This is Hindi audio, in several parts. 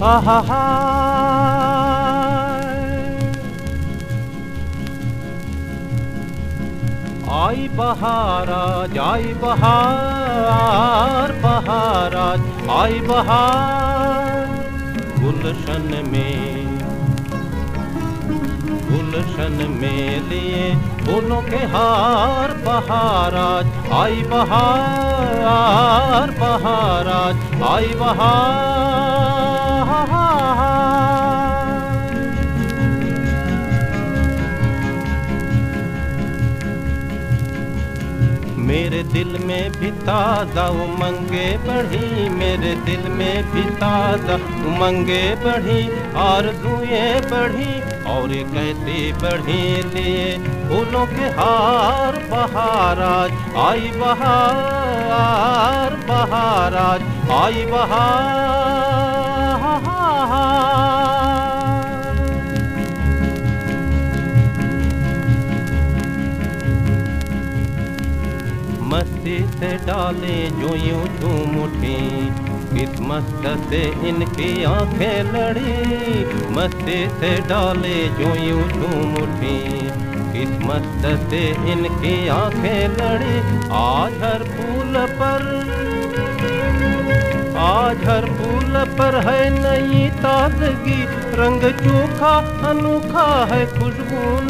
Ha ha हा आय बहारा आय बहार बहारा आय बहा में गुलशन में लिए फूलों के हार बहाराज आई बहार बहाराज आई बहार मेरे दिल में भी ताज़ा उमंगे बढ़ी, मेरे दिल में भी ताज़ा उमंगे बढ़ी आरज़ुएँ बढ़ी और कहते बढ़ी लिए, फूलों के हार बहाराज आई बहार बहाराज आई बहार। मस्ती से डाले जो यूँ झूम उठी किस मस्त से इनकी आँखें लड़ी, मस्ती से डाले जो यूँ झूम उठी। किस मस्त से इनकी आँखें लड़ी, आज हर फूल पर, आज हर फूल पर है नई ताजगी। रंग चोखा अनोखा है, खुशबू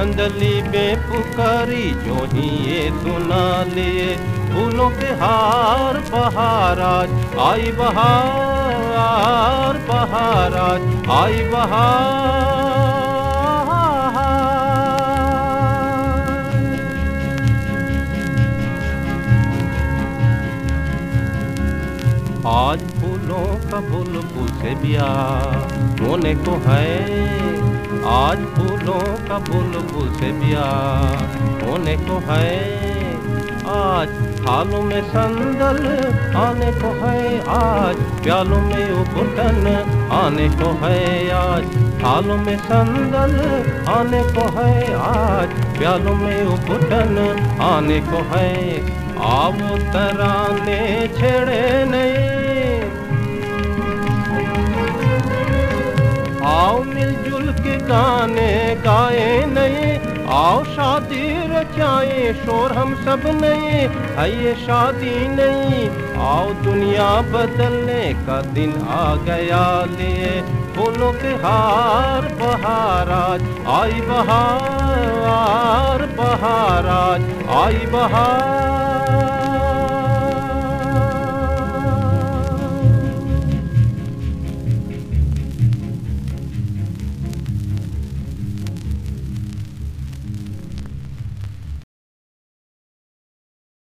नई अंदली बेपुकारी जो ही ये सुना लिए फूलों के हार बहाराज आई बहार बहाराज आई बहार आज फूलों का बुलबुल से ब्याह होने को है, आज फूलों का बुलबुल से ब्याह होने को है, आज थालों में संदल आने को है, आज प्यालों में उपटन आने को है। आज थालों में संदल आने को है, आज प्यालों में उपटन आने को है। आओ तराने छेड़े नहीं गाने गाए नहीं आओ शादी रचाए, शोर हम सब नहीं है ये शादी नहीं आओ दुनिया बदलने का दिन आ गया लिए। फूलों के हार बहाराज, आई बहार बहाराज, आई बहार।